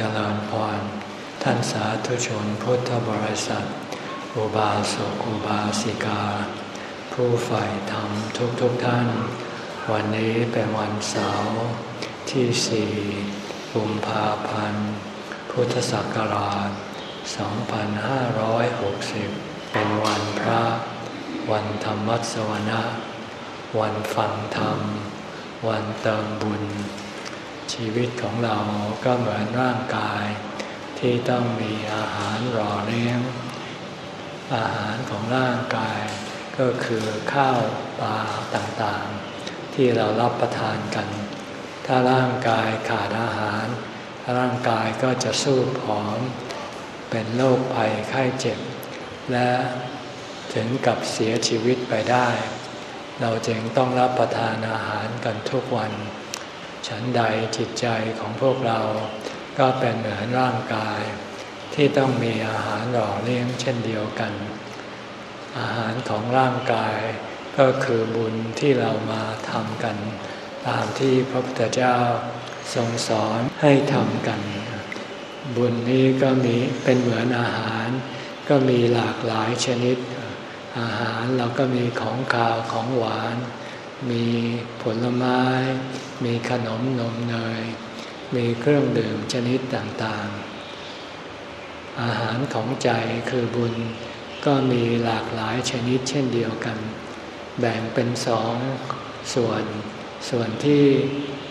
เจริญพร ท่านสาธุชนพุทธบริษัท อุบาสกอุบาสิกา ผู้ใฝ่ธรรมทุกทุกท่าน วันนี้เป็นวันเสาร์ที่สี่กุมภาพันธ์ พุทธศักราช 2560 เป็นวันพระ วันธรรมสวนะ วันฟังธรรม วันเติมบุญ ชีวิตของเราก็เหมือนร่างกาย ที่ต้องมีอาหารรอเลี้ยง อาหารของร่างกาย ก็คือข้าวปลาต่างๆ ที่เรารับประทานกัน ถ้าร่างกายขาดอาหาร ร่างกายก็จะสู้ผอม เป็นโรคภัยไข้เจ็บ และถึงกับเสียชีวิตไปได้ เราจึงต้องรับประทานอาหารกันทุกวัน ฉันใดจิตใจของพวกเราก็เป็นเหมือนร่างกาย ที่ต้องมีอาหารหล่อเลี้ยงเช่นเดียวกัน อาหารของร่างกายก็คือบุญที่เรามาทำกัน ตามที่พระพุทธเจ้าทรงสอนให้ทำกัน บุญนี้ก็มีเป็นเหมือนอาหาร ก็มีหลากหลายชนิด อาหารเราก็มีของขาวของหวาน มีผลไม้ มีขนมนมเนย มีเครื่องดื่มชนิดต่างๆ อาหารของใจคือบุญก็มีหลากหลายชนิดเช่นเดียวกัน แบ่งเป็นสองส่วน ส่วนที่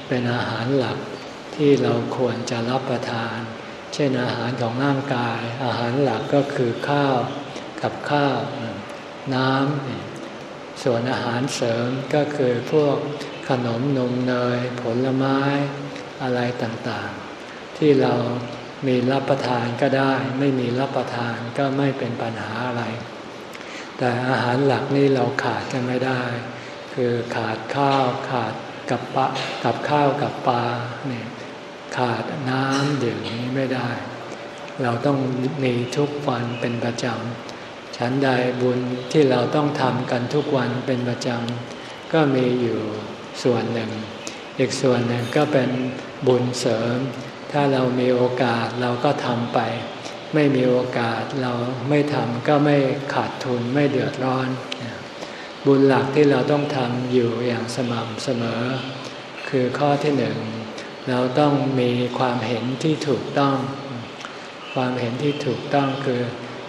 เป็นอาหารหลักที่เราควรจะรับประทาน เช่นอาหารของร่างกาย อาหารหลักก็คือข้าวกับข้าวน้ำ ส่วนอาหารเสริมก็คือพวกขนมนมเนย ผลไม้อะไรต่างๆ ที่เรามีรับประทานก็ได้ ไม่มีรับประทานก็ไม่เป็นปัญหาอะไร แต่อาหารหลักนี่เราขาดกันไม่ได้ คือขาดข้าวขาดกับปะกับข้าวกับปลาเนี่ยขาดน้ำดื่มนี้ไม่ได้ เราต้องมีทุกวันเป็นประจำ ฉันใดบุญที่เราต้องทำกันทุกวันเป็นประจำก็มีอยู่ส่วนหนึ่ง อีกส่วนหนึ่งก็เป็นบุญเสริม ถ้าเรามีโอกาสเราก็ทำไป ไม่มีโอกาสเราไม่ทำก็ไม่ขาดทุนไม่เดือดร้อน บุญหลักที่เราต้องทำอยู่อย่างสม่ำเสมอ คือข้อที่หนึ่งเราต้องมีความเห็นที่ถูกต้อง ความเห็นที่ถูกต้องคือ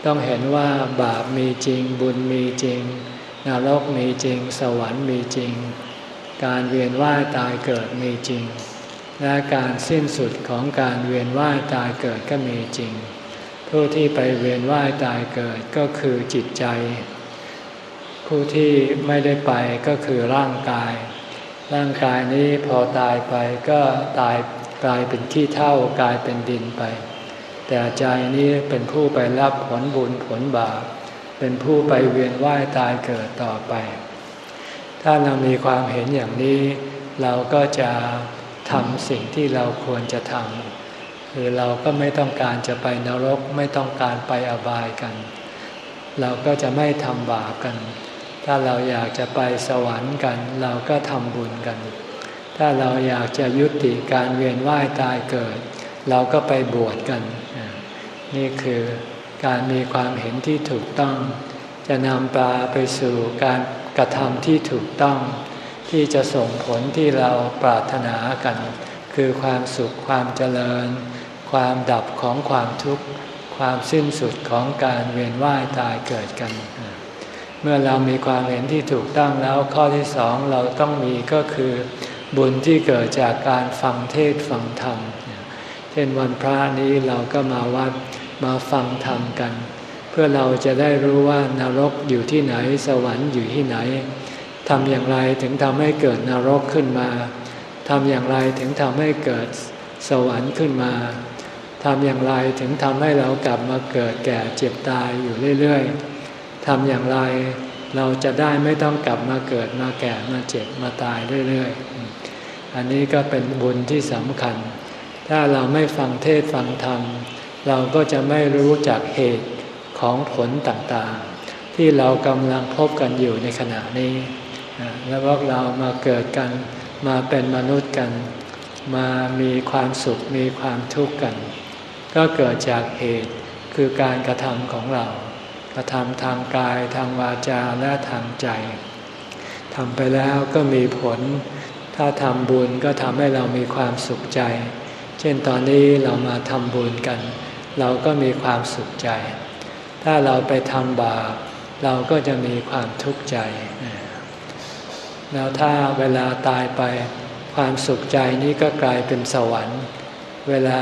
ต้องเห็นว่าบาปมีจริง บุญมีจริง นรกมีจริง สวรรค์มีจริง การเวียนว่ายตายเกิดมีจริง และการสิ้นสุดของการเวียนว่ายตายเกิดก็มีจริง ผู้ที่ไปเวียนว่ายตายเกิดก็คือจิตใจ ผู้ที่ไม่ได้ไปก็คือร่างกาย ร่างกายนี้พอตายไปก็ตายกลายเป็นขี้เท่ากลายเป็นดินไป แต่ใจนี้เป็นผู้ไปรับผลบุญผลบาปเป็นผู้ไปเวียนว่ายตายเกิดต่อไป ถ้าเรามีความเห็นอย่างนี้ เราก็จะทำสิ่งที่เราควรจะทำคือเราก็ไม่ต้องการจะไปนรกไม่ต้องการไปอบายกัน เราก็จะไม่ทำบาปกัน ถ้าเราอยากจะไปสวรรค์กัน เราก็ทำบุญกัน ถ้าเราอยากจะยุติการเวียนว่ายตายเกิด เราก็ไปบวชกัน นี่คือการมีความเห็นที่ถูกต้อง จะนำปลาไปสู่การกระทำที่ถูกต้อง ที่จะส่งผลที่เราปรารถนากัน คือความสุขความเจริญ ความดับของความทุกข์ ความสิ้นสุดของการเวียนว่ายตายเกิดกันเมื่อเรามีความเห็นที่ถูกต้องแล้วข้อที่สองเราต้องมีก็คือ บุญที่เกิดจากการฟังเทศฟังธรรม ช่นวันพระนี้เราก็มาวัดมาฟังธรรมกัน เพื่อเราจะได้รู้ว่านรกอยู่ที่ไหนสวรรค์อยู่ที่ไหนทำอย่างไรถึงทำให้เกิดนรกขึ้นมาทำอย่างไรถึงทำให้เกิดสวรรค์ขึ้นมาทำอย่างไรถึงทำให้เรากลับมาเกิดแก่เจ็บตายอยู่เรื่อยๆทำอย่างไรเราจะได้ไม่ต้องกลับมาเกิดมาแก่มาเจ็บมาตายเรื่อยๆ อันนี้ก็เป็นบุญที่สำคัญ ถ้าเราไม่ฟังเทศฟังธรรม เราก็จะไม่รู้จักเหตุของผลต่างๆ ที่เรากำลังพบกันอยู่ในขณะนี้ แล้วพวกเรามาเกิดกันมาเป็นมนุษย์กัน มามีความสุขมีความทุกข์กัน ก็เกิดจากเหตุคือการกระทำของเรา กระทำทางกายทางวาจาและทางใจทำไปแล้วก็มีผล ถ้าทำบุญก็ทำให้เรามีความสุขใจ เช่นตอนนี้เรามาทำบุญกัน เราก็มีความสุขใจ ถ้าเราไปทำบาปเราก็จะมีความทุกข์ใจ แล้วถ้าเวลาตายไปความสุขใจนี้ก็กลายเป็นสวรรค์ เวลา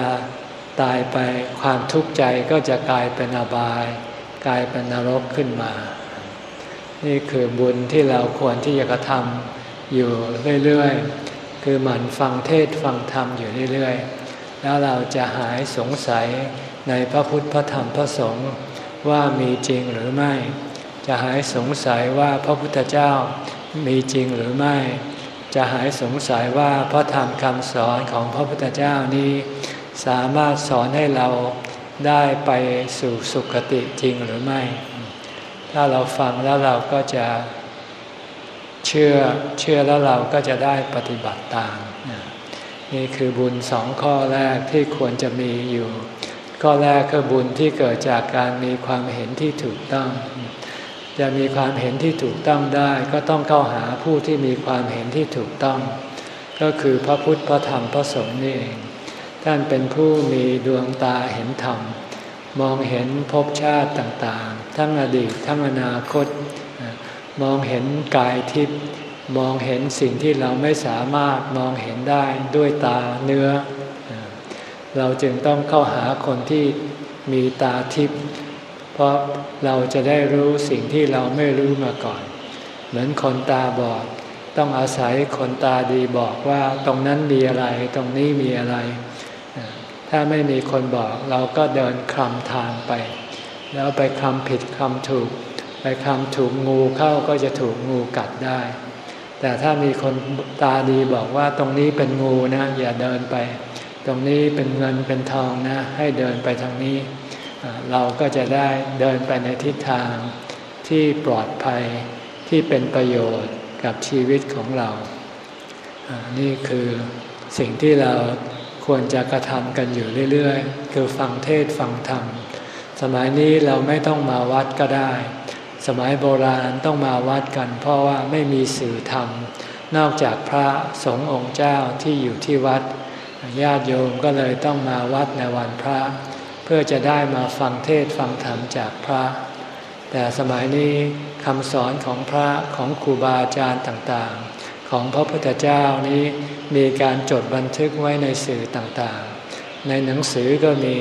ตายไปความทุกข์ใจก็จะกลายเป็นอบาย กลายเป็นนรกขึ้นมา นี่คือบุญที่เราควรที่จะกระทำอยู่เรื่อยๆ คือหมั่นฟังเทศฟังธรรมอยู่เรื่อยๆ แล้วเราจะหายสงสัยในพระพุทธพระธรรมพระสงฆ์ว่ามีจริงหรือไม่ จะหายสงสัยว่าพระพุทธเจ้ามีจริงหรือไม่ จะหายสงสัยว่าพระธรรมคำสอนของพระพุทธเจ้านี้ สามารถสอนให้เราได้ไปสู่สุคติจริงหรือไม่ ถ้าเราฟังแล้วเราก็จะเชื่อเชื่อแล้วเราก็จะได้ปฏิบัติตาม นี่คือบุญสองข้อแรกที่ควรจะมีอยู่ ข้อแรกคือบุญที่เกิดจากการมีความเห็นที่ถูกต้อง จะมีความเห็นที่ถูกต้องได้ ก็ต้องเข้าหาผู้ที่มีความเห็นที่ถูกต้อง ก็คือพระพุทธพระธรรมพระสงฆ์นี่เองท่านเป็นผู้มีดวงตาเห็นธรรม มองเห็นภพชาติต่างๆ ทั้งอดีตทั้งอนาคต มองเห็นกายทิพย์ มองเห็นสิ่งที่เราไม่สามารถมองเห็นได้ด้วยตาเนื้อ เราจึงต้องเข้าหาคนที่มีตาทิพย์เพราะเราจะได้รู้สิ่งที่เราไม่รู้มาก่อน เหมือนคนตาบอด ต้องอาศัยคนตาดีบอกว่าตรงนั้นมีอะไรตรงนี้มีอะไร ถ้าไม่มีคนบอกเราก็เดินคลำทางไป แล้วไปคลำผิดคลำถูก ไปคลำถูกงูเข้าก็จะถูกงูกัดได้ แต่ถ้ามีคนตาดีบอกว่าตรงนี้เป็นงูนะ อย่าเดินไป ตรงนี้เป็นเงินเป็นทองนะ ให้เดินไปทางนี้ เราก็จะได้เดินไปในทิศทางที่ปลอดภัยที่เป็นประโยชน์กับชีวิตของเรา นี่คือสิ่งที่เราควรจะกระทำกันอยู่เรื่อย ๆ คือฟังเทศฟังธรรม สมัยนี้เราไม่ต้องมาวัดก็ได้ สมัยโบราณต้องมาวัดกัน เพราะว่าไม่มีสื่อธรรม นอกจากพระสงฆ์องค์เจ้าที่อยู่ที่วัดญาติโยมก็เลยต้องมาวัดในวันพระ เพื่อจะได้มาฟังเทศฟังธรรมจากพระ แต่สมัยนี้คำสอนของพระของครูบาอาจารย์ต่างๆ ของพระพุทธเจ้านี้มีการจดบันทึกไว้ในสื่อต่างๆ ในหนังสือก็มี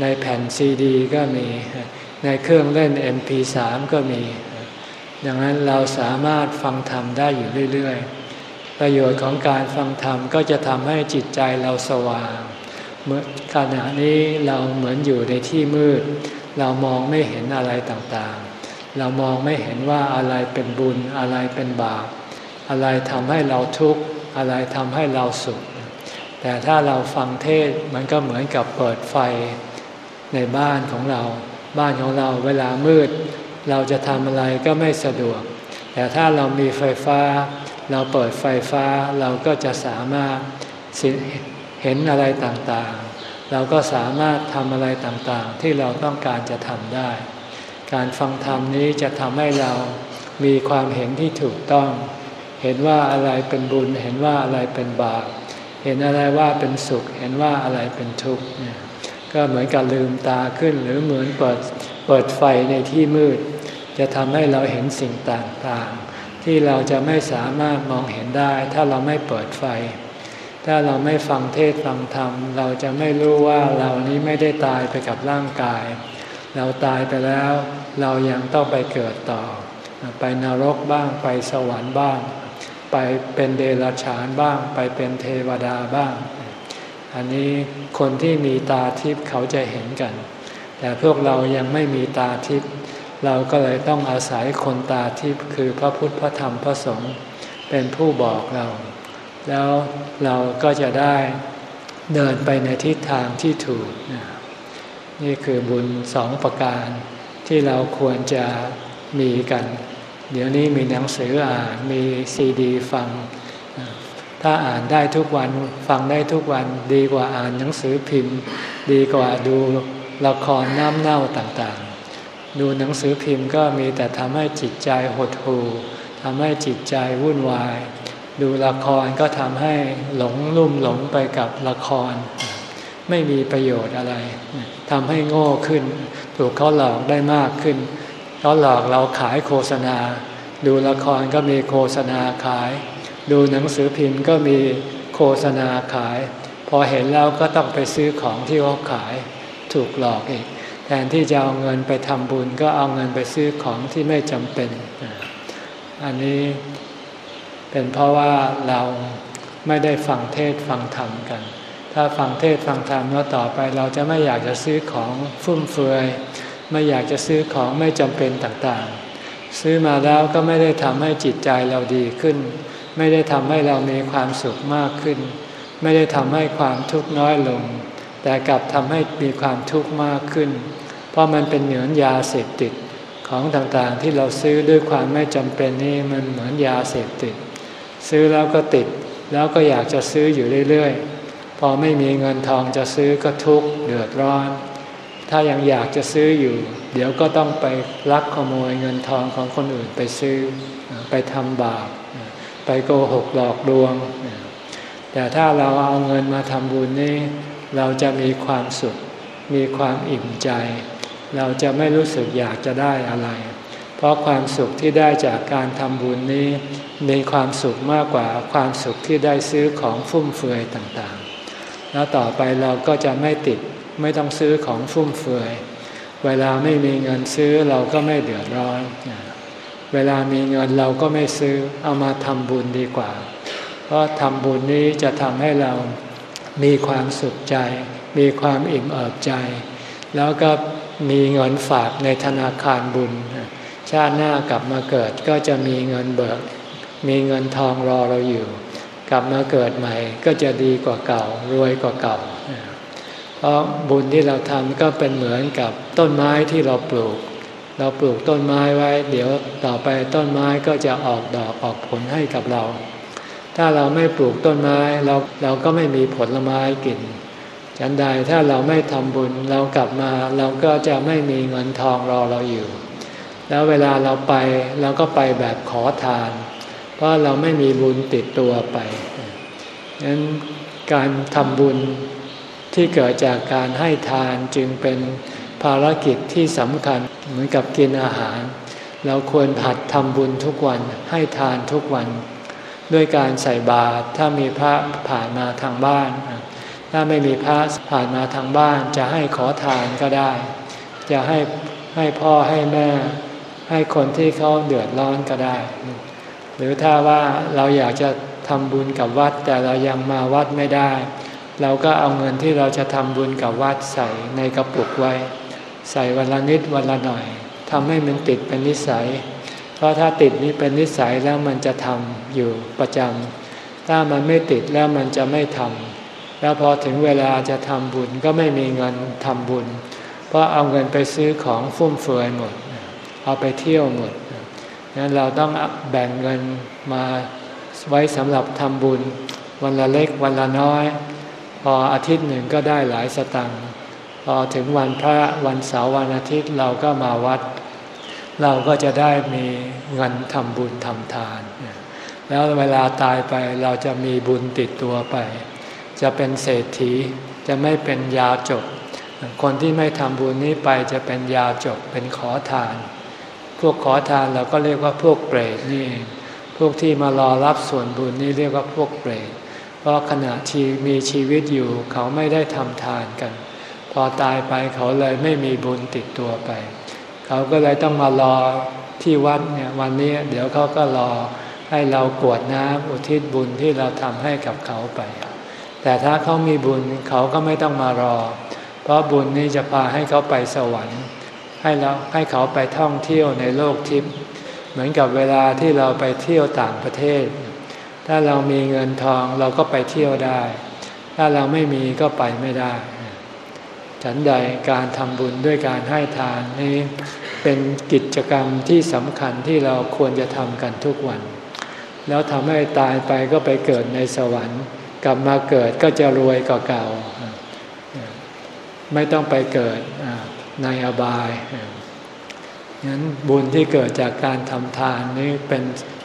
ในแผ่นซีดีก็มี ในเครื่องเล่น MP3 ก็มี ดังนั้นเราสามารถฟังธรรมได้อยู่เรื่อย ๆ ประโยชน์ของการฟังธรรมก็จะทำให้จิตใจเราสว่างเมื่อขณะนี้เราเหมือนอยู่ในที่มืด เรามองไม่เห็นอะไรต่างๆ เรามองไม่เห็นว่าอะไรเป็นบุญอะไรเป็นบาป อะไรทำให้เราทุกข์อะไรทำให้เราสุข แต่ถ้าเราฟังเทศมันก็เหมือนกับเปิดไฟในบ้านของเรา บ้านของเราเวลามืด เราจะทำอะไรก็ไม่สะดวก แต่ถ้าเรามีไฟฟ้า เราเปิดไฟฟ้าเราก็จะสามารถเห็นอะไรต่างๆ เราก็สามารถทำอะไรต่างๆ ที่เราต้องการจะทำได้ การฟังธรรมนี้จะทำให้เรามีความเห็นที่ถูกต้อง เห็นว่าอะไรเป็นบุญ เห็นว่าอะไรเป็นบาป เห็นอะไรว่าเป็นสุข เห็นว่าอะไรเป็นทุกข์เนี่ย ก็เหมือนกับลืมตาขึ้น หรือเหมือนเปิดเปิดไฟในที่มืด จะทำให้เราเห็นสิ่งต่างๆ ที่เราจะไม่สามารถมองเห็นได้ ถ้าเราไม่เปิดไฟ ถ้าเราไม่ฟังเทศฟังธรรม เราจะไม่รู้ว่าเรานี้ไม่ได้ตายไปกับร่างกาย เราตายไปแล้วเรายังต้องไปเกิดต่อ ไปนรกบ้างไปสวรรค์บ้าง ไปเป็นเดรัจฉานบ้าง ไปเป็นเทวดาบ้าง อันนี้คนที่มีตาทิพย์เขาจะเห็นกัน แต่พวกเรายังไม่มีตาทิพย์เราก็เลยต้องอาศัยคนตาทิพย์คือพระพุทธพระธรรมพระสงฆ์เป็นผู้บอกเรา แล้วเราก็จะได้เดินไปในทิศทางที่ถูก นี่คือบุญสองประการที่เราควรจะมีกัน เดี๋ยวนี้มีหนังสืออ่านมีซีดีฟัง ถ้าอ่านได้ทุกวันฟังได้ทุกวันดีกว่าอ่านหนังสือพิมพ์ ดีกว่าดูละครน้ำเน่าต่างๆ ดูหนังสือพิมพ์ก็มีแต่ทำให้จิตใจหดหู่ทำให้จิตใจวุ่นวาย ดูละครก็ทำให้หลงลุ่มหลงไปกับละคร ไม่มีประโยชน์อะไรทำให้โง่ขึ้น ถูกเขาหลอกได้มากขึ้นเขาหลอกเราขายโฆษณา ดูละครก็มีโฆษณาขาย ดูหนังสือพิมพ์ก็มีโฆษณาขาย พอเห็นแล้วก็ต้องไปซื้อของที่เขาขายถูกหลอกอีก แทนที่จะเอาเงินไปทำบุญก็เอาเงินไปซื้อของที่ไม่จำเป็น อันนี้เป็นเพราะว่าเราไม่ได้ฟังเทศฟังธรรมกัน ถ้าฟังเทศฟังธรรมแล้วต่อไปเราจะไม่อยากจะซื้อของฟุ่มเฟือย ไม่อยากจะซื้อของไม่จำเป็นต่างๆ ซื้อมาแล้วก็ไม่ได้ทำให้จิตใจเราดีขึ้น ไม่ได้ทำให้เรามีความสุขมากขึ้น ไม่ได้ทำให้ความทุกข์น้อยลง แต่กลับทำให้มีความทุกข์มากขึ้น เพราะมันเป็นเหมือนยาเสพติดของต่างๆที่เราซื้อด้วยความไม่จำเป็นนี่มันเหมือนยาเสพติด ซื้อแล้วก็ติด แล้วก็อยากจะซื้ออยู่เรื่อยๆ พอไม่มีเงินทองจะซื้อก็ทุกข์เดือดร้อน ถ้ายังอยากจะซื้ออยู่ เดี๋ยวก็ต้องไปลักขโมยเงินทองของคนอื่นไปซื้อไปทำบาป ไปโกหกหลอกลวง แต่ถ้าเราเอาเงินมาทำบุญนี่เราจะมีความสุข มีความอิ่มใจ เราจะไม่รู้สึกอยากจะได้อะไร เพราะความสุขที่ได้จากการทำบุญนี้ มีความสุขมากกว่าความสุขที่ได้ซื้อของฟุ่มเฟือยต่างๆ แล้วต่อไปเราก็จะไม่ติดไม่ต้องซื้อของฟุ่มเฟือย เวลาไม่มีเงินซื้อเราก็ไม่เดือดร้อน เวลามีเงินเราก็ไม่ซื้อเอามาทำบุญดีกว่า เพราะทำบุญนี้จะทำให้เรามีความสุขใจ มีความอิ่มเอิบใจ แล้วก็มีเงินฝากในธนาคารบุญ ชาติหน้ากลับมาเกิดก็จะมีเงินเบิก มีเงินทองรอเราอยู่ กลับมาเกิดใหม่ ก็จะดีกว่าเก่า รวยกว่าเก่า เพราะบุญที่เราทำก็เป็นเหมือนกับต้นไม้ที่เราปลูก เราปลูกต้นไม้ไว้ เดี๋ยวต่อไปต้นไม้ก็จะออกดอกออกผลให้กับเรา ถ้าเราไม่ปลูกต้นไม้เราเราก็ไม่มีผลไม้กินฉันใดถ้าเราไม่ทำบุญเรากลับมาเราก็จะไม่มีเงินทองรอเราอยู่ แล้วเวลาเราไปเราก็ไปแบบขอทาน เพราะเราไม่มีบุญติดตัวไปนั้นการทำบุญที่เกิดจากการให้ทานจึงเป็น ภารกิจที่สำคัญเหมือนกับกินอาหาร เราควรหัดทำบุญทุกวันให้ทานทุกวัน ด้วยการใส่บาตรถ้ามีพระผ่านมาทางบ้าน ถ้าไม่มีพระผ่านมาทางบ้าน จะให้ขอทานก็ได้ จะให้ให้พ่อให้แม่ ให้คนที่เขาเดือดร้อนก็ได้ หรือถ้าว่าเราอยากจะทำบุญกับวัดแต่เรายังมาวัดไม่ได้ เราก็เอาเงินที่เราจะทำบุญกับวัดใส่ในกระปุกไว้ ใส่วันละนิดวันละหน่อยทำให้มันติดเป็นนิสัย เพราะถ้าติดนี้เป็นนิสัยแล้วมันจะทำอยู่ประจำถ้ามันไม่ติดแล้วมันจะไม่ทำแล้วพอถึงเวลาจะทำบุญก็ไม่มีเงินทำบุญ เพราะเอาเงินไปซื้อของฟุ่มเฟือยหมด เอาไปเที่ยวหมดนั้นเราต้องแบ่งเงินมาไว้สำหรับทำบุญ วันละเล็กวันละน้อย พออาทิตย์หนึ่งก็ได้หลายสตังค์ พอถึงวันพระวันเสาร์วันอาทิตย์เราก็มาวัด เราก็จะได้มีเงินทำบุญทำทาน แล้วเวลาตายไปเราจะมีบุญติดตัวไป จะเป็นเศรษฐีจะไม่เป็นยาจบ คนที่ไม่ทำบุญนี้ไปจะเป็นยาจบเป็นขอทาน พวกขอทานเราก็เรียกว่าพวกเปรตนี่ พวกที่มารอรับส่วนบุญนี่เรียกว่าพวกเปรต เพราะขณะที่มีชีวิตอยู่เขาไม่ได้ทำทานกัน อตายไปเขาเลยไม่มีบุญติดตัวไป เขาก็เลยต้องมารอที่วัดเนี่ยวันนี้เดี๋ยวเขาก็รอให้เรากวดน้ำอุทิศบุญที่เราทำให้กับเขาไป แต่ถ้าเขามีบุญเขาก็ไม่ต้องมารอ เพราะบุญนี้จะพาให้เขาไปสวรรค์ ให้เราให้เขาไปท่องเที่ยวในโลกทิพย์เหมือนกับเวลาที่เราไปเที่ยวต่างประเทศ ถ้าเรามีเงินทองเราก็ไปเที่ยวได้ ถ้าเราไม่มีก็ไปไม่ได้ ฉันใดการทำบุญด้วยการให้ทานนี้เป็นกิจกรรมที่สำคัญที่เราควรจะทำกันทุกวัน แล้วทำให้ตายไปก็ไปเกิดในสวรรค์ กลับมาเกิดก็จะรวยกว่าเก่า ไม่ต้องไปเกิดในอบายงั้นบุญที่เกิดจากการทำทานนี่เป็น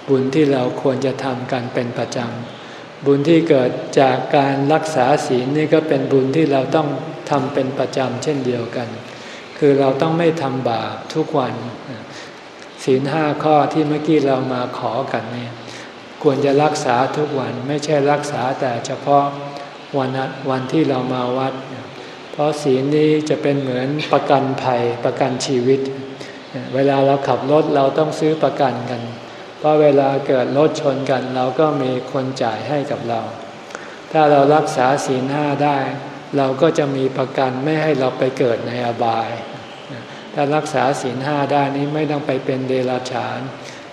บุญที่เราควรจะทำกันเป็นประจำ บุญที่เกิดจากการรักษาศีลนี่ก็เป็นบุญที่เราต้องทำเป็นประจำเช่นเดียวกัน คือเราต้องไม่ทำบาปทุกวัน ศีลห้าข้อที่เมื่อกี้เรามาขอกันเนี่ยควรจะรักษาทุกวันไม่ใช่รักษาแต่เฉพาะวันวันที่เรามาวัด เพราะศีลนี้จะเป็นเหมือนประกันภัยประกันชีวิต เวลาเราขับรถเราต้องซื้อประกันกัน เพราะเวลาเกิดรถชนกัน เราก็มีคนจ่ายให้กับเรา ถ้าเรารักษาศีลห้าได้ เราก็จะมีประกันไม่ให้เราไปเกิดในอบาย ถ้ารักษาศีลห้าได้นี้ไม่ต้องไปเป็นเดรัจฉาน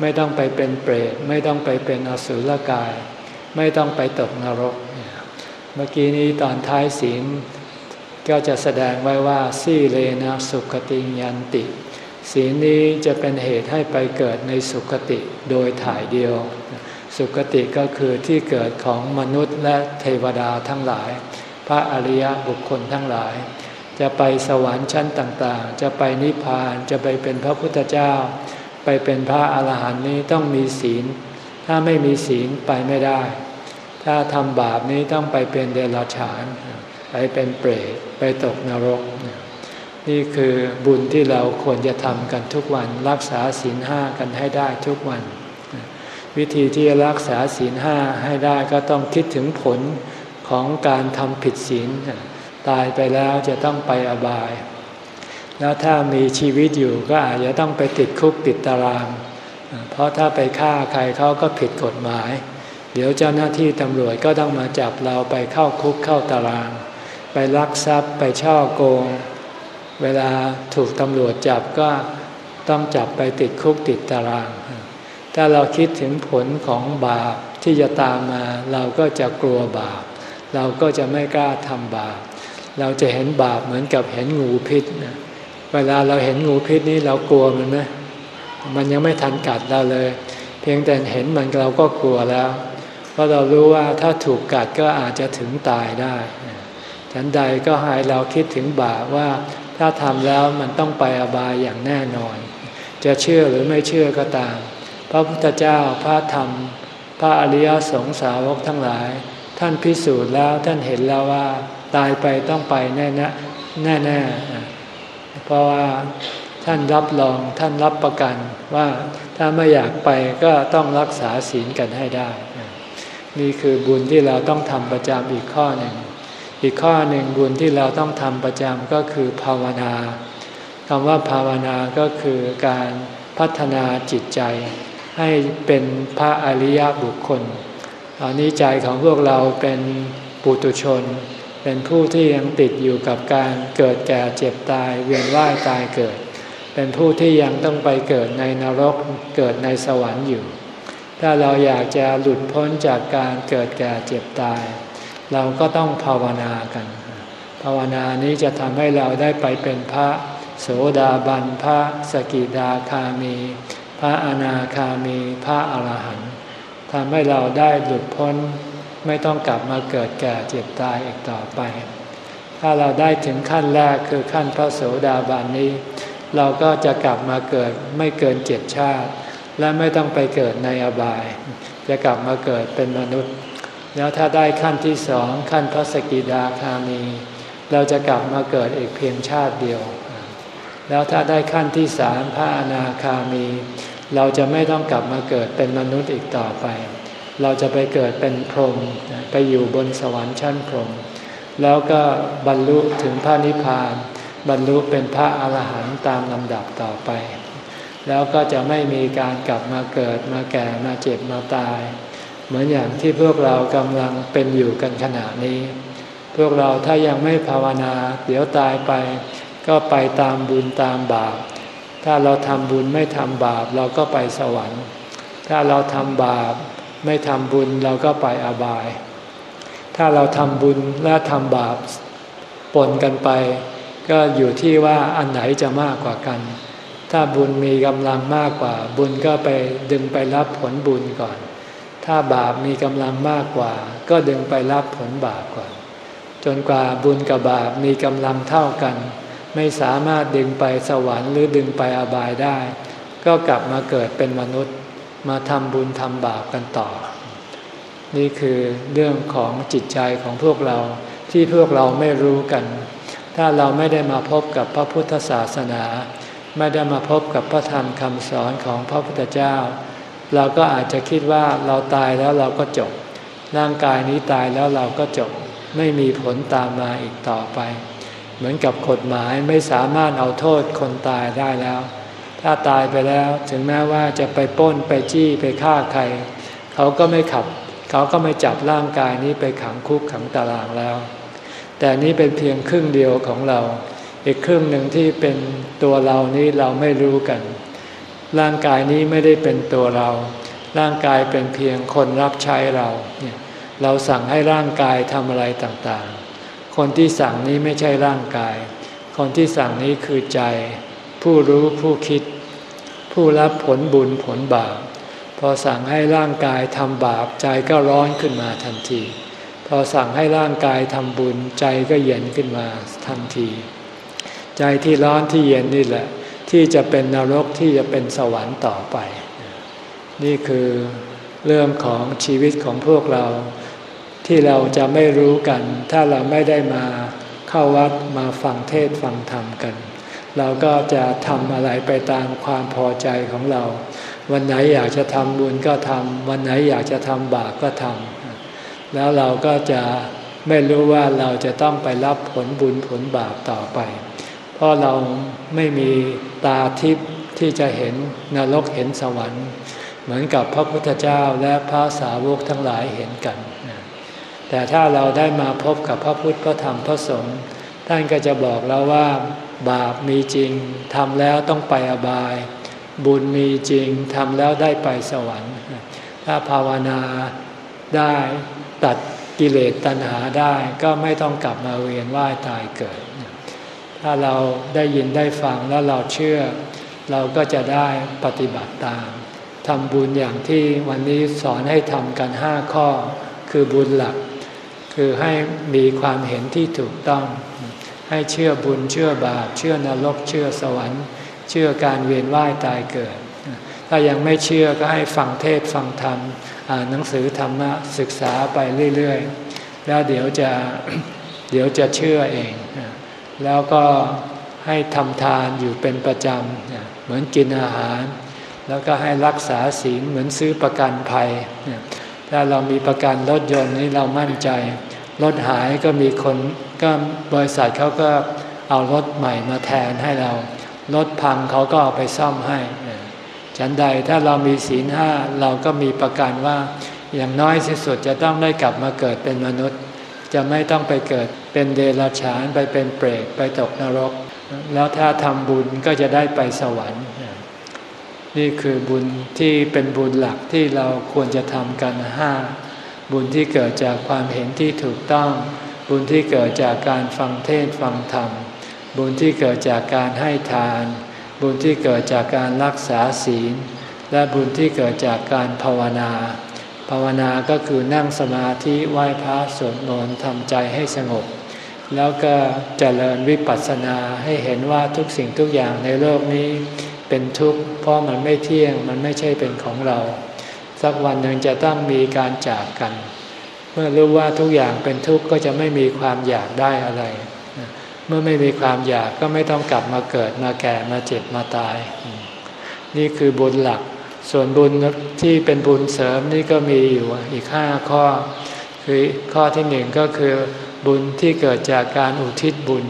ไม่ต้องไปเป็นเปรต ไม่ต้องไปเป็นอสุรกาย ไม่ต้องไปตกนรก เมื่อกี้นี้ตอนท้ายศีลก็จะแสดงไว้ว่า สีเลนะสุขติยันติ ศีลนี้จะเป็นเหตุให้ไปเกิดในสุขติโดยถ่ายเดียว สุขติก็คือที่เกิดของมนุษย์และเทวดาทั้งหลาย พระอริยบุคคลทั้งหลาย จะไปสวรรค์ชั้นต่างๆ จะไปนิพพานจะไปเป็นพระพุทธเจ้า ไปเป็นพระอาหารหันต์นี้ต้องมีศีล ถ้าไม่มีศีลไปไม่ได้ ถ้าทำบาปนี้ต้องไปเป็นเดรัจฉาน ไปเป็นเปรตไปตกนรก นี่คือบุญที่เราควรจะทำกันทุกวัน รักษาศีลห้ากันให้ได้ทุกวัน วิธีที่จะรักษาศีลห้าให้ได้ก็ต้องคิดถึงผลของการทำผิดศีลตายไปแล้วจะต้องไปอบาย แล้วถ้ามีชีวิตอยู่ก็อาจจะต้องไปติดคุกติดตาราง เพราะถ้าไปฆ่าใครเขาก็ผิดกฎหมาย เดี๋ยวเจ้าหน้าที่ตำรวจก็ต้องมาจับเราไปเข้าคุกเข้าตาราง ไปลักทรัพย์ไปช่อโกง เวลาถูกตำรวจจับก็ต้องจับไปติดคุกติดตาราง ถ้าเราคิดถึงผลของบาปที่จะตามมา เราก็จะกลัวบาป เราก็จะไม่กล้าทำบาป เราจะเห็นบาปเหมือนกับเห็นงูพิษนะเวลาเราเห็นงูพิษนี้เรากลัวมันไหมมันยังไม่ทันกัดเราเลย เพียงแต่เห็นมันเราก็กลัวแล้ว เพราะเรารู้ว่าถ้าถูกกัดก็อาจจะถึงตายได้ฉันใดก็ให้เราคิดถึงบาปว่า ถ้าทำแล้วมันต้องไปอบายอย่างแน่นอน จะเชื่อหรือไม่เชื่อก็ตาม พระพุทธเจ้าพระธรรม พระอริยสงสาวกทั้งหลาย ท่านพิสูจน์แล้วท่านเห็นแล้วว่า ตายไปต้องไปแน่แน่แน่แน่เพราะว่าท่านรับรองท่านรับประกันว่าถ้าไม่อยากไปก็ต้องรักษาศีลกันให้ได้ นี่คือบุญที่เราต้องทำประจำอีกข้อหนึ่ง อีกข้อหนึ่งบุญที่เราต้องทำประจำก็คือภาวนาคำว่าภาวนาก็คือการพัฒนาจิตใจ ให้เป็นพระอริยบุคคลตอนนี้ใจของพวกเราเป็นปุตุชน เป็นผู้ที่ยังติดอยู่กับการเกิดแก่เจ็บตายเวียนว่ายตายเกิด เป็นผู้ที่ยังต้องไปเกิดในนรกเกิดในสวรรค์อยู่ ถ้าเราอยากจะหลุดพ้นจากการเกิดแก่เจ็บตาย เราก็ต้องภาวนากัน ภาวนานี้จะทำให้เราได้ไปเป็นพระโสดาบัน พระสกิดาคามี พระอนาคามี พระอรหันต์ทำให้เราได้หลุดพ้นไม่ต้องกลับมาเกิดแก่เจ็บตายอีกต่อไป ถ้าเราได้ถึงขั้นแรกคือขั้นพระโสดาบันนี้ เราก็จะกลับมาเกิดไม่เกินเจ็ดชาติ และไม่ต้องไปเกิดในอบาย จะกลับมาเกิดเป็นมนุษย์ แล้วถ้าได้ขั้นที่สองขั้นพระสกิดาคามี เราจะกลับมาเกิดอีกเพียงชาติเดียว แล้วถ้าได้ขั้นที่สามพระอนาคามี เราจะไม่ต้องกลับมาเกิดเป็นมนุษย์อีกต่อไป เราจะไปเกิดเป็นพรหมไปอยู่บนสวรรค์ชั้นพรหมแล้วก็บรรลุถึงพระนิพพาน บรรลุเป็นพระอาหารหันต์ตามลำดับต่อไป แล้วก็จะไม่มีการกลับมาเกิดมาแก่มาเจ็บมาตาย เหมือนอย่างที่พวกเรากำลังเป็นอยู่กันขณะนี้ พวกเราถ้ายังไม่ภาวนา เดี๋ยวตายไป ก็ไปตามบุญตามบาป ถ้าเราทำบุญไม่ทำบาปเราก็ไปสวรรค์ ถ้าเราทำบาปไม่ทำบุญเราก็ไปอบาย ถ้าเราทำบุญและทำบาปปนกันไป ก็อยู่ที่ว่าอันไหนจะมากกว่ากัน ถ้าบุญมีกำลังมากกว่า บุญก็ไปดึงไปรับผลบุญก่อน ถ้าบาปมีกำลังมากกว่า ก็ดึงไปรับผลบาปก่อน จนกว่าบุญกับบาปมีกำลังเท่ากัน ไม่สามารถดึงไปสวรรค์หรือดึงไปอบายได้ ก็กลับมาเกิดเป็นมนุษย์ มาทำบุญทำบาปกันต่อ นี่คือเรื่องของจิตใจของพวกเราที่พวกเราไม่รู้กัน ถ้าเราไม่ได้มาพบกับพระพุทธศาสนา ไม่ได้มาพบกับพระธรรมคำสอนของพระพุทธเจ้า เราก็อาจจะคิดว่าเราตายแล้วเราก็จบ ร่างกายนี้ตายแล้วเราก็จบ ไม่มีผลตามมาอีกต่อไป เหมือนกับกฎหมายไม่สามารถเอาโทษคนตายได้แล้ว ถ้าตายไปแล้วถึงแม้ว่าจะไปป้นไปจี้ไปฆ่าใคร เขาก็ไม่ขับ เขาก็ไม่จับร่างกายนี้ไปขังคุกขังตารางแล้ว แต่นี้เป็นเพียงครึ่งเดียวของเรา อีกครึ่งหนึ่งที่เป็นตัวเรานี้เราไม่รู้กัน ร่างกายนี้ไม่ได้เป็นตัวเรา ร่างกายเป็นเพียงคนรับใช้เราเนี่ยเราสั่งให้ร่างกายทำอะไรต่างๆ คนที่สั่งนี้ไม่ใช่ร่างกาย คนที่สั่งนี้คือใจ ผู้รู้ผู้คิด ผู้รับผลบุญผลบาปพอสั่งให้ร่างกายทำบาปใจก็ร้อนขึ้นมาทันที พอสั่งให้ร่างกายทำบุญใจก็เย็นขึ้นมาทันที ใจที่ร้อนที่เย็นนี่แหละ ที่จะเป็นนรกที่จะเป็นสวรรค์ต่อไป นี่คือเรื่องของชีวิตของพวกเรา ที่เราจะไม่รู้กัน ถ้าเราไม่ได้มาเข้าวัดมาฟังเทศฟังธรรมกัน เราก็จะทำอะไรไปตามความพอใจของเรา วันไหนอยากจะทำบุญก็ทำวันไหนอยากจะทำบาปก็ทำแล้วเราก็จะไม่รู้ว่าเราจะต้องไปรับผลบุญผลบาปต่อไป เพราะเรา ไม่มีตาทิพย์ที่จะเห็นนรกเห็นสวรรค์ เหมือนกับพระพุทธเจ้าและพระสาวกทั้งหลายเห็นกัน แต่ถ้าเราได้มาพบกับพระพุทธพระธรรมพระสงฆ์ท่านก็จะบอกเราว่าบาปมีจริงทำแล้วต้องไปอบาย บุญมีจริงทำแล้วได้ไปสวรรค์ ถ้าภาวนาได้ตัดกิเลสตัณหาได้ก็ไม่ต้องกลับมาเวียนว่ายตายเกิด ถ้าเราได้ยินได้ฟังแล้วเราเชื่อ เราก็จะได้ปฏิบัติตามทำบุญอย่างที่วันนี้สอนให้ทำกันห้าข้อ คือบุญหลัก คือให้มีความเห็นที่ถูกต้อง ให้เชื่อบุญเชื่อบาปเชื่อนรกเชื่อสวรรค์ เชื่อการเวียนว่ายตายเกิด ถ้ายังไม่เชื่อก็ให้ฟังเทศฟังธรรมอ่านหนังสือธรรมะศึกษาไปเรื่อย ๆ แล้วเดี๋ยวจะเดี๋ยวจะเชื่อเอง แล้วก็ให้ทำทานอยู่เป็นประจำเหมือนกินอาหาร แล้วก็ให้รักษาศีลเหมือนซื้อประกันภัยถ้าเรามีประกันรถยนต์นี้เรามั่นใจรถหายก็มีคนก็บริษัทเขาก็เอารถใหม่มาแทนให้เรารถพังเขาก็เอาไปซ่อมให้ฉันใดถ้าเรามีศีลห้าเราก็มีประกันว่าอย่างน้อยที่สุดจะต้องได้กลับมาเกิดเป็นมนุษย์ จะไม่ต้องไปเกิดเป็นเดรัจฉานไปเป็นเปรตไปตกนรก แล้วถ้าทำบุญก็จะได้ไปสวรรค์ นี่คือบุญที่เป็นบุญหลักที่เราควรจะทำกันห้าบุญที่เกิดจากความเห็นที่ถูกต้อง บุญที่เกิดจากการฟังเทศฟังธรรม บุญที่เกิดจากการให้ทาน บุญที่เกิดจากการรักษาศีล และบุญที่เกิดจากการภาวนา ภาวนาก็คือนั่งสมาธิไหว้พระสวดมนต์ทำใจให้สงบ แล้วก็เจริญวิปัสสนาให้เห็นว่าทุกสิ่งทุกอย่างในโลกนี้เป็นทุกข์เพราะมันไม่เที่ยงมันไม่ใช่เป็นของเรา สักวันหนึ่งจะต้องมีการจากกัน เมื่อรู้ว่าทุกอย่างเป็นทุกข์ก็จะไม่มีความอยากได้อะไร เมื่อไม่มีความอยากก็ไม่ต้องกลับมาเกิดมาแก่มาเจ็บมาตาย นี่คือบุญหลัก ส่วนบุญที่เป็นบุญเสริมนี่ก็มีอยู่อีกห้าข้อ คือข้อที่หนึ่งก็คือบุญที่เกิดจากการอุทิศบุญ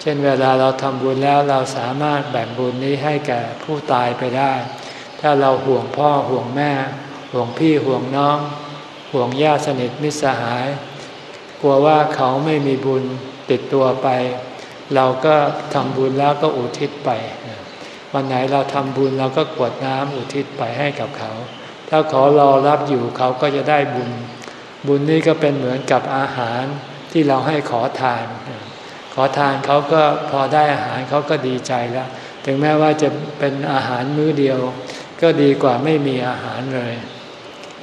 เช่นเวลาเราทำบุญแล้วเราสามารถแบ่งบุญนี้ให้แก่ผู้ตายไปได้ ถ้าเราห่วงพ่อห่วงแม่ ห่วงพี่ห่วงน้อง ห่วงญาติสนิทมิตรสหาย กลัวว่าเขาไม่มีบุญติดตัวไป เราก็ทำบุญแล้วก็อุทิศไป วันไหนเราทำบุญเราก็กวดน้ำอุทิศไปให้กับเขา ถ้าขอรอรับอยู่เขาก็จะได้บุญ บุญนี้ก็เป็นเหมือนกับอาหารที่เราให้ขอทาน ขอทานเขาก็พอได้อาหารเขาก็ดีใจแล้ว ถึงแม้ว่าจะเป็นอาหารมื้อเดียว ก็ดีกว่าไม่มีอาหารเลย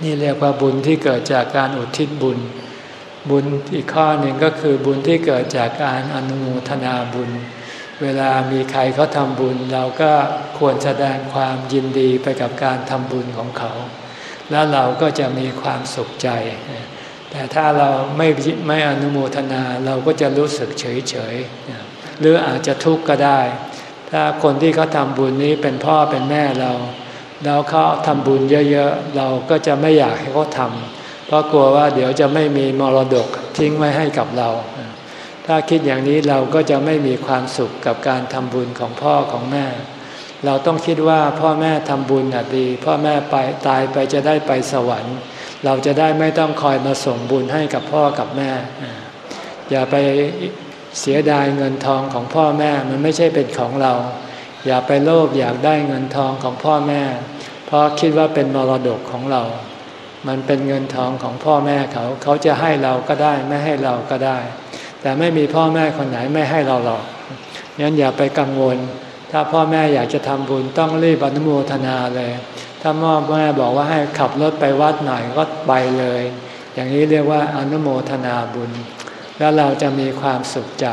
นี่เรียกว่าบุญที่เกิดจากการอุทิศบุญ บุญอีกข้อหนึ่งก็คือบุญที่เกิดจากการอนุโมทนาบุญ เวลามีใครเขาทำบุญ เราก็ควรแสดงความยินดีไปกับการทำบุญของเขา แล้วเราก็จะมีความสุขใจ แต่ถ้าเราไม่ไม่อนุโมทนาเราก็จะรู้สึกเฉยเฉยหรืออาจจะทุกข์ก็ได้ ถ้าคนที่เขาทำบุญนี้เป็นพ่อเป็นแม่เรา แล้วเขาทำบุญเยอะๆ เราก็จะไม่อยากให้เขาทำเพราะกลัวว่าเดี๋ยวจะไม่มีมรดกทิ้งไว้ให้กับเรา ถ้าคิดอย่างนี้เราก็จะไม่มีความสุขกับการทำบุญของพ่อของแม่ เราต้องคิดว่าพ่อแม่ทำบุญดี พ่อแม่ไปตายไปจะได้ไปสวรรค์ เราจะได้ไม่ต้องคอยมาส่งบุญให้กับพ่อกับแม่ อย่าไปเสียดายเงินทองของพ่อแม่มันไม่ใช่เป็นของเรา อย่าไปโลภอยากได้เงินทองของพ่อแม่ เพราะคิดว่าเป็นมรดกของเรา มันเป็นเงินทองของพ่อแม่เขา เขาจะให้เราก็ได้ไม่ให้เราก็ได้ แต่ไม่มีพ่อแม่คนไหนไม่ให้เราหรอกงั้นอย่าไปกังวล ถ้าพ่อแม่อยากจะทำบุญต้องรีบอนุโมทนาเลย ถ้าพ่อแม่บอกว่าให้ขับรถไปวัดหน่อยก็ไปเลย อย่างนี้เรียกว่าอนุโมทนาบุญ แล้วเราจะมีความสุขใจ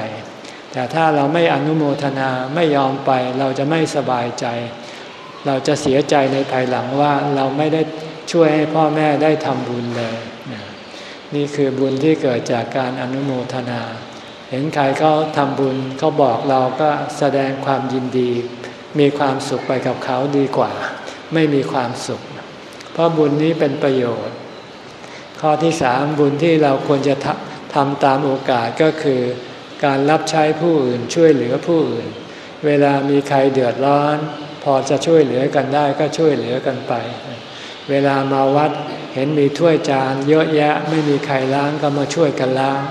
แต่ถ้าเราไม่อนุโมทนาไม่ยอมไปเราจะไม่สบายใจ เราจะเสียใจในภายหลังว่าเราไม่ได้ช่วยให้พ่อแม่ได้ทำบุญเลย นี่คือบุญที่เกิดจากการอนุโมทนา เห็นใครเขาทำบุญเขาบอกเราก็แสดงความยินดี มีความสุขไปกับเขาดีกว่า ไม่มีความสุข เพราะบุญนี้เป็นประโยชน์ ข้อที่สามบุญที่เราควรจะทำตามโอกาสก็คือ การรับใช้ผู้อื่นช่วยเหลือผู้อื่น เวลามีใครเดือดร้อน พอจะช่วยเหลือกันได้ก็ช่วยเหลือกันไป เวลามาวัด ห็นมีถ้วยจานเยอะแยะไม่มีใครล้างก็มาช่วยกันล้าง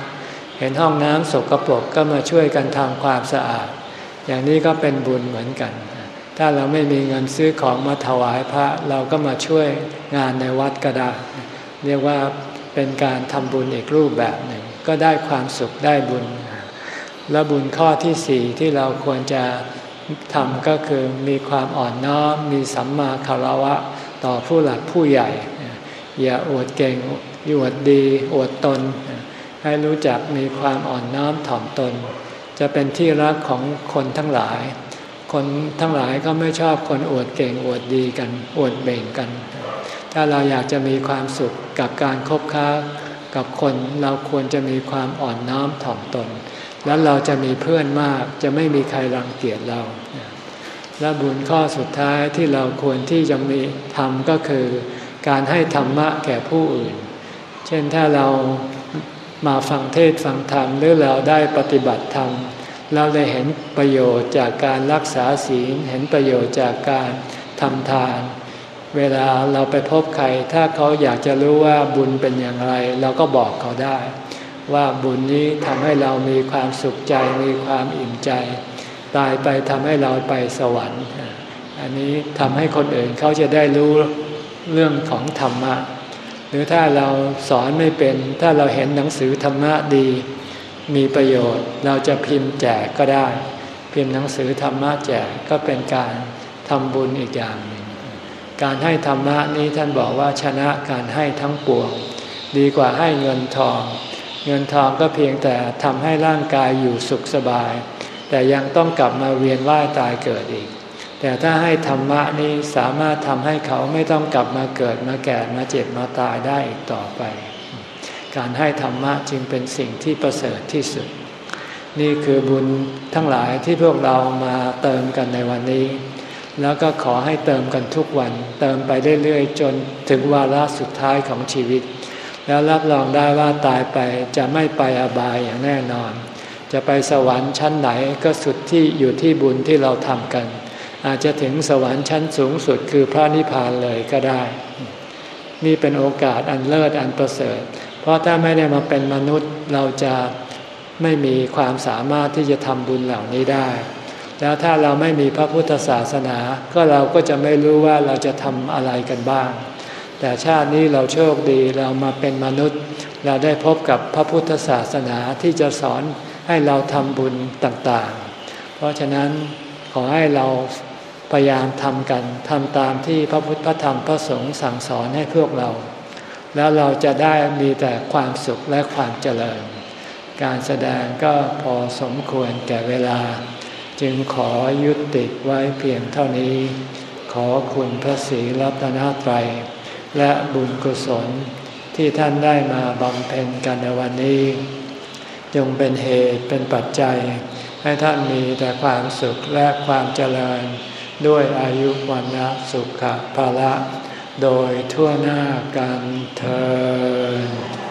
เห็นห้องน้ำสกรปรกก็มาช่วยกันทำความสะอาด อย่างนี้ก็เป็นบุญเหมือนกัน ถ้าเราไม่มีเงินซื้อของมาถวายพระเราก็มาช่วยงานในวัดก็ได้ เรียกว่าเป็นการทำบุญอีกรูปแบบหนึ่ง ก็ได้ความสุขได้บุญ และบุญข้อที่สี่ที่เราควรจะทำก็คือมีความอ่อนน้อมมีสัมมาคารวะต่อผู้หลักผู้ใหญ่ อย่าอวดเก่งอวดดีอวดตน ให้รู้จักมีความอ่อนน้อมถ่อมตน จะเป็นที่รักของคนทั้งหลาย คนทั้งหลายก็ไม่ชอบคนอวดเก่งอวดดีกันอวดเบ่งกัน ถ้าเราอยากจะมีความสุขกับการคบค้ากับคนเราควรจะมีความอ่อนน้อมถ่อมตน แล้วเราจะมีเพื่อนมากจะไม่มีใครรังเกียจเราและบุญข้อสุดท้ายที่เราควรที่จะมีทำก็คือ การให้ธรรมะแก่ผู้อื่น เช่นถ้าเรามาฟังเทศฟังธรรมหรือเราได้ปฏิบัติธรรม เราได้เห็นประโยชน์จากการรักษาศีลเห็นประโยชน์จากการทำทาน เวลาเราไปพบใคร ถ้าเขาอยากจะรู้ว่าบุญเป็นอย่างไร เราก็บอกเขาได้ ว่าบุญนี้ทำให้เรามีความสุขใจมีความอิ่มใจ ตายไปทำให้เราไปสวรรค์ อันนี้ทำให้คนอื่นเขาจะได้รู้ เรื่องของธรรมะ หรือถ้าเราสอนไม่เป็น ถ้าเราเห็นหนังสือธรรมะดี มีประโยชน์เราจะพิมพ์แจกก็ได้ พิมพ์หนังสือธรรมะแจกก็เป็นการทำบุญอีกอย่างหนึ่งการให้ธรรมะนี้ท่านบอกว่าชนะการให้ทั้งปวงดีกว่าให้เงินทอง เงินทองก็เพียงแต่ทำให้ร่างกายอยู่สุขสบาย แต่ยังต้องกลับมาเวียนว่ายตายเกิดอีก แต่ถ้าให้ธรรมะนี้สามารถทำให้เขาไม่ต้องกลับมาเกิดมาแก่มาเจ็บมาตายได้อีกต่อไป การให้ธรรมะจึงเป็นสิ่งที่ประเสริฐที่สุด นี่คือบุญทั้งหลายที่พวกเรามาเติมกันในวันนี้ แล้วก็ขอให้เติมกันทุกวัน เติมไปเรื่อยๆจนถึงวาระสุดท้ายของชีวิต แล้วรับรองได้ว่าตายไปจะไม่ไปอบายอย่างแน่นอน จะไปสวรรค์ชั้นไหนก็สุดที่อยู่ที่บุญที่เราทำกัน อาจจะถึงสวรรค์ชั้นสูงสุดคือพระนิพพานเลยก็ได้ นี่เป็นโอกาสอันเลิศอันประเสริฐ เพราะถ้าไม่ได้มาเป็นมนุษย์เราจะไม่มีความสามารถที่จะทำบุญเหล่านี้ได้ แล้วถ้าเราไม่มีพระพุทธศาสนา ก็เราก็จะไม่รู้ว่าเราจะทำอะไรกันบ้าง แต่ชาตินี้เราโชคดีเรามาเป็นมนุษย์ เราได้พบกับพระพุทธศาสนาที่จะสอนให้เราทำบุญต่างๆ เพราะฉะนั้นขอให้เรา พยายามทำกันทำตามที่พระพุทธธรรมพระสงฆ์สั่งสอนให้พวกเรา แล้วเราจะได้มีแต่ความสุขและความเจริญ การแสดงก็พอสมควรแก่เวลา จึงขอยุติไว้เพียงเท่านี้ ขอคุณพระศรีรัตนตรัย และบุญกุศลที่ท่านได้มาบำเพ็ญกันในวันนี้ จงเป็นเหตุเป็นปัจจัย ให้ท่านมีแต่ความสุขและความเจริญ ด้วยอายุวันะสุขภาละ โดยทั่วหน้ากันเธอ